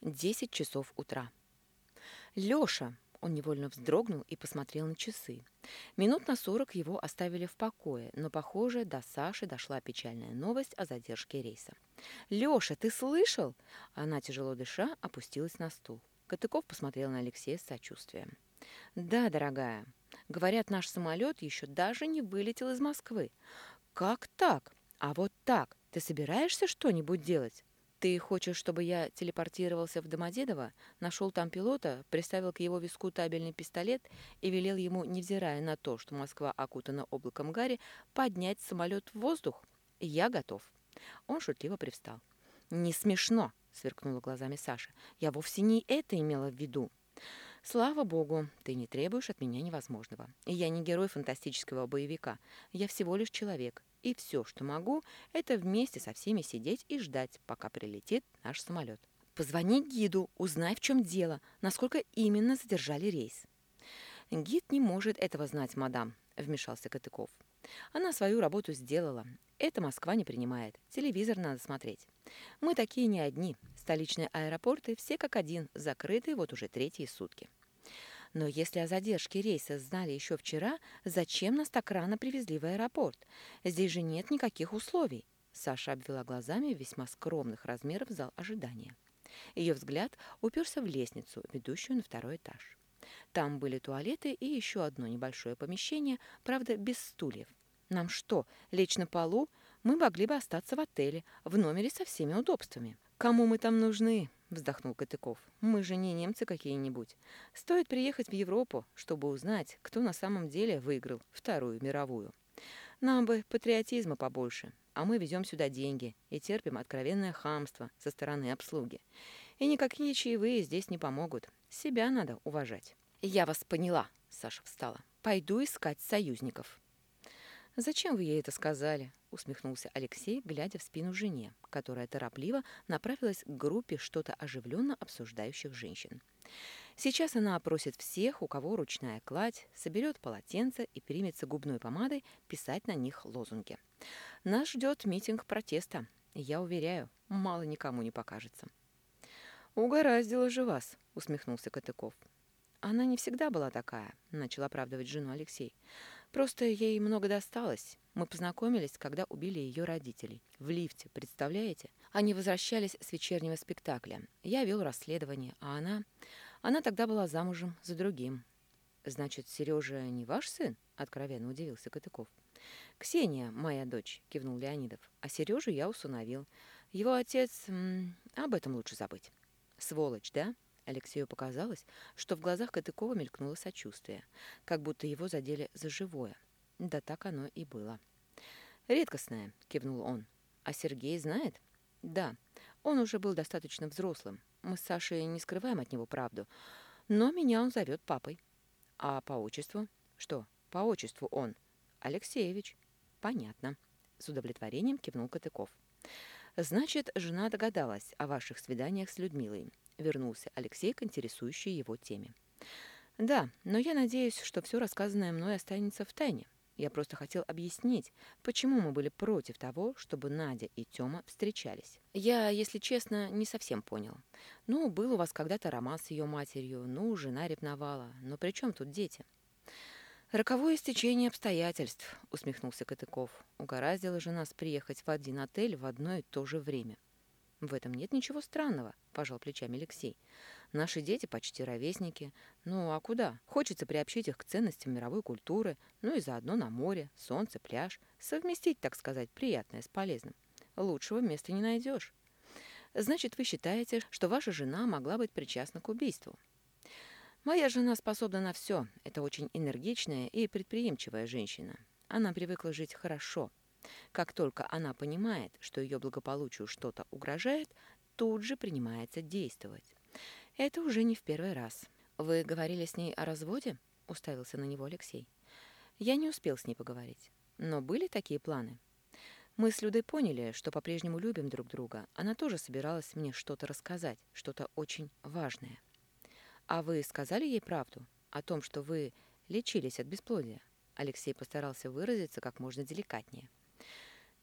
Десять часов утра. Лёша! Он невольно вздрогнул и посмотрел на часы. Минут на сорок его оставили в покое, но, похоже, до Саши дошла печальная новость о задержке рейса. «Лёша, ты слышал?» Она, тяжело дыша, опустилась на стул. Катыков посмотрел на Алексея с сочувствием. «Да, дорогая. Говорят, наш самолет еще даже не вылетел из Москвы. Как так? А вот так. Ты собираешься что-нибудь делать?» «Ты хочешь, чтобы я телепортировался в Домодедово, нашел там пилота, приставил к его виску табельный пистолет и велел ему, невзирая на то, что Москва окутана облаком гари, поднять самолет в воздух? Я готов». Он шутливо привстал. «Не смешно!» — сверкнула глазами Саша. «Я вовсе не это имела в виду». «Слава богу, ты не требуешь от меня невозможного. Я не герой фантастического боевика. Я всего лишь человек, и все, что могу, это вместе со всеми сидеть и ждать, пока прилетит наш самолет. Позвони гиду, узнай, в чем дело, насколько именно задержали рейс. Гид не может этого знать, мадам, вмешался Катыков. Она свою работу сделала. Это Москва не принимает. Телевизор надо смотреть. Мы такие не одни. Столичные аэропорты все как один, закрыты вот уже третьи сутки. Но если о задержке рейса знали еще вчера, зачем нас так рано привезли в аэропорт? Здесь же нет никаких условий. Саша обвела глазами весьма скромных размеров зал ожидания. Ее взгляд уперся в лестницу, ведущую на второй этаж. Там были туалеты и еще одно небольшое помещение, правда, без стульев. Нам что, лечь на полу? Мы могли бы остаться в отеле, в номере со всеми удобствами. Кому мы там нужны? Вздохнул Катыков. Мы же не немцы какие-нибудь. Стоит приехать в Европу, чтобы узнать, кто на самом деле выиграл Вторую мировую. Нам бы патриотизма побольше, а мы везем сюда деньги и терпим откровенное хамство со стороны обслуги. И никакие чаевые здесь не помогут. Себя надо уважать. Я вас поняла, Саша встала. Пойду искать союзников. «Зачем вы ей это сказали?» — усмехнулся Алексей, глядя в спину жене, которая торопливо направилась к группе что-то оживленно обсуждающих женщин. Сейчас она опросит всех, у кого ручная кладь, соберет полотенце и примется губной помадой писать на них лозунги. Нас ждет митинг протеста. Я уверяю, мало никому не покажется. «Угораздило же вас», — усмехнулся Катыков. «Она не всегда была такая», — начал оправдывать жену Алексей. Просто ей много досталось. Мы познакомились, когда убили ее родителей. В лифте, представляете? Они возвращались с вечернего спектакля. Я вел расследование, а она... Она тогда была замужем за другим. «Значит, Сережа не ваш сын?» — откровенно удивился Катыков. «Ксения, моя дочь», — кивнул Леонидов. «А Сережу я усыновил. Его отец... М -м, об этом лучше забыть». «Сволочь, да?» Алексею показалось, что в глазах Катыкова мелькнуло сочувствие, как будто его задели за живое. Да так оно и было. «Редкостное», — кивнул он. «А Сергей знает?» «Да, он уже был достаточно взрослым. Мы с Сашей не скрываем от него правду. Но меня он зовет папой». «А по отчеству?» «Что, по отчеству он?» «Алексеевич». «Понятно», — с удовлетворением кивнул Катыков. «Значит, жена догадалась о ваших свиданиях с Людмилой вернулся Алексей к интересующей его теме. «Да, но я надеюсь, что все рассказанное мной останется в тайне. Я просто хотел объяснить, почему мы были против того, чтобы Надя и Тёма встречались. Я, если честно, не совсем понял. Ну, был у вас когда-то роман с ее матерью, ну, жена ревновала. Но при чем тут дети?» «Роковое стечение обстоятельств», — усмехнулся Катыков. «Угораздило же нас приехать в один отель в одно и то же время». «В этом нет ничего странного», — пожал плечами Алексей. «Наши дети почти ровесники. Ну, а куда? Хочется приобщить их к ценностям мировой культуры, ну и заодно на море, солнце, пляж. Совместить, так сказать, приятное с полезным. Лучшего места не найдешь. Значит, вы считаете, что ваша жена могла быть причастна к убийству?» «Моя жена способна на все. Это очень энергичная и предприимчивая женщина. Она привыкла жить хорошо, как только она понимает, что ее благополучию что-то угрожает, тут же принимается действовать. Это уже не в первый раз. «Вы говорили с ней о разводе?» — уставился на него Алексей. «Я не успел с ней поговорить. Но были такие планы?» Мы с Людой поняли, что по-прежнему любим друг друга. Она тоже собиралась мне что-то рассказать, что-то очень важное. А вы сказали ей правду о том, что вы лечились от бесплодия? Алексей постарался выразиться как можно деликатнее.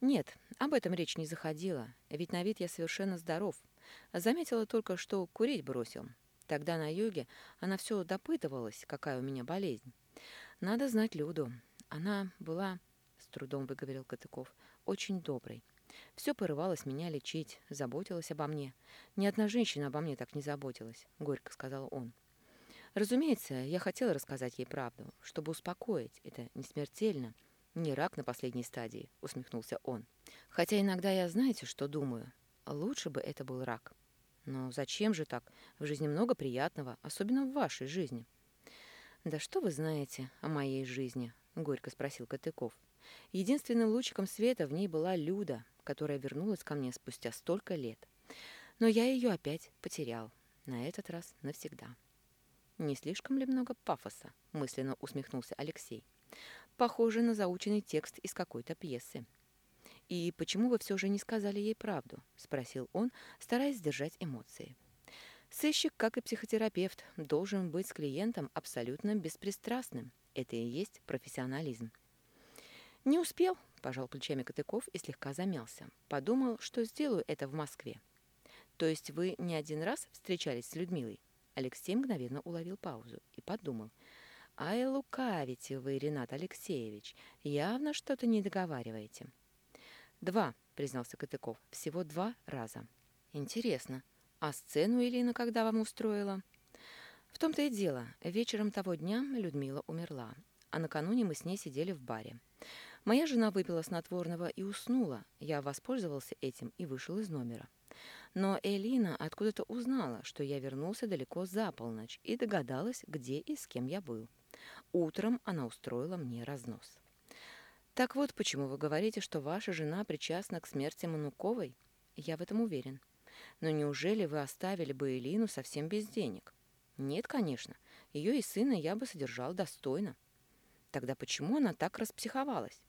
Нет, об этом речь не заходила, ведь на вид я совершенно здоров. Заметила только, что курить бросил. Тогда на юге она все допытывалась, какая у меня болезнь. Надо знать Люду. Она была, с трудом выговорил Катыков, очень доброй. Все порывалось меня лечить, заботилась обо мне. Ни одна женщина обо мне так не заботилась, горько сказал он. Разумеется, я хотела рассказать ей правду, чтобы успокоить. Это не смертельно, не рак на последней стадии, усмехнулся он. Хотя иногда я, знаете, что думаю? Лучше бы это был рак. Но зачем же так? В жизни много приятного, особенно в вашей жизни. Да что вы знаете о моей жизни? Горько спросил Катыков. Единственным лучиком света в ней была Люда, которая вернулась ко мне спустя столько лет. Но я ее опять потерял. На этот раз навсегда. «Не слишком ли много пафоса?» – мысленно усмехнулся Алексей. «Похоже на заученный текст из какой-то пьесы». «И почему вы все же не сказали ей правду?» – спросил он, стараясь сдержать эмоции. Сыщик, как и психотерапевт, должен быть с клиентом абсолютно беспристрастным. Это и есть профессионализм. «Не успел», – пожал плечами Катыков и слегка замялся. Подумал, что сделаю это в Москве. «То есть вы не один раз встречались с Людмилой?» Алексей мгновенно уловил паузу и подумал. «Ай, лукавите вы, Ренат Алексеевич, явно что-то не договариваете». «Два», — признался Катыков, — «всего два раза». «Интересно, а сцену Элина когда вам устроила?» «В том-то и дело. Вечером того дня Людмила умерла, а накануне мы с ней сидели в баре. Моя жена выпила снотворного и уснула. Я воспользовался этим и вышел из номера. Но Элина откуда-то узнала, что я вернулся далеко за полночь и догадалась, где и с кем я был. Утром она устроила мне разнос. «Так вот, почему вы говорите, что ваша жена причастна к смерти Мануковой? Я в этом уверен. Но неужели вы оставили бы Элину совсем без денег? Нет, конечно. Ее и сына я бы содержал достойно. Тогда почему она так распсиховалась?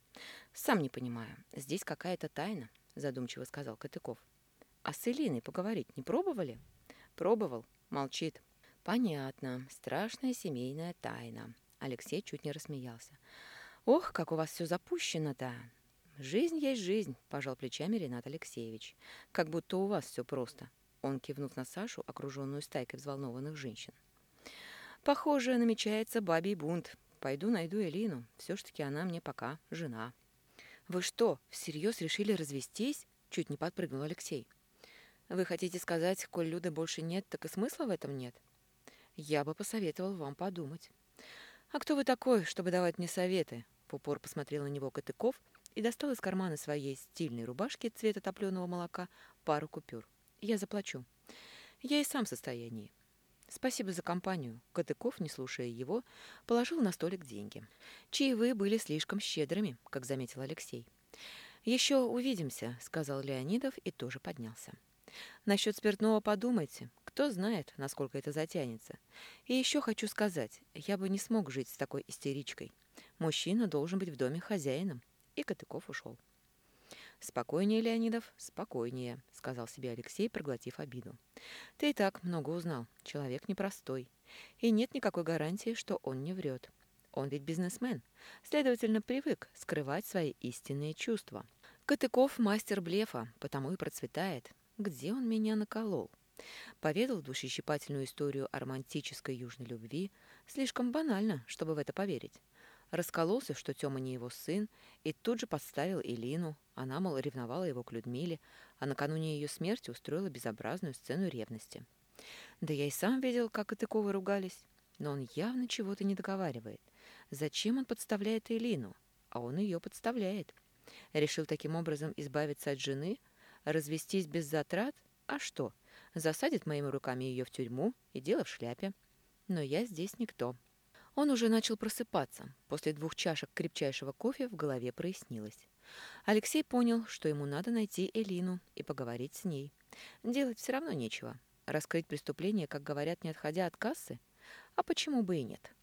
Сам не понимаю. Здесь какая-то тайна, задумчиво сказал Катыков. А с Элиной поговорить не пробовали? Пробовал. Молчит. Понятно. Страшная семейная тайна. Алексей чуть не рассмеялся. Ох, как у вас все запущено-то. Жизнь есть жизнь, пожал плечами Ренат Алексеевич. Как будто у вас все просто. Он кивнув на Сашу, окруженную стайкой взволнованных женщин. Похоже, намечается бабий бунт. Пойду найду Элину. Все ж таки она мне пока жена. Вы что, всерьез решили развестись? Чуть не подпрыгнул Алексей. Вы хотите сказать, коль Люды больше нет, так и смысла в этом нет? Я бы посоветовал вам подумать. А кто вы такой, чтобы давать мне советы? В посмотрел на него Катыков и достал из кармана своей стильной рубашки цвета топленого молока пару купюр. Я заплачу. Я и сам в состоянии. Спасибо за компанию. Катыков, не слушая его, положил на столик деньги. Чаевые были слишком щедрыми, как заметил Алексей. «Еще увидимся», — сказал Леонидов и тоже поднялся. Насчет спиртного подумайте. Кто знает, насколько это затянется. И еще хочу сказать, я бы не смог жить с такой истеричкой. Мужчина должен быть в доме хозяином. И Катыков ушел. «Спокойнее, Леонидов, спокойнее», — сказал себе Алексей, проглотив обиду. «Ты и так много узнал. Человек непростой. И нет никакой гарантии, что он не врет. Он ведь бизнесмен, следовательно, привык скрывать свои истинные чувства. Катыков мастер блефа, потому и процветает где он меня наколол. Поведал душещипательную историю о романтической южной любви, слишком банально, чтобы в это поверить. Раскололся, что Тёма не его сын, и тут же подставил Элину. Она, мол, ревновала его к Людмиле, а накануне ее смерти устроила безобразную сцену ревности. Да я и сам видел, как Катыковы ругались. Но он явно чего-то не договаривает. Зачем он подставляет Элину? А он ее подставляет. Решил таким образом избавиться от жены, Развестись без затрат? А что? Засадит моими руками ее в тюрьму и дело в шляпе. Но я здесь никто. Он уже начал просыпаться. После двух чашек крепчайшего кофе в голове прояснилось. Алексей понял, что ему надо найти Элину и поговорить с ней. Делать все равно нечего. Раскрыть преступление, как говорят, не отходя от кассы? А почему бы и нет?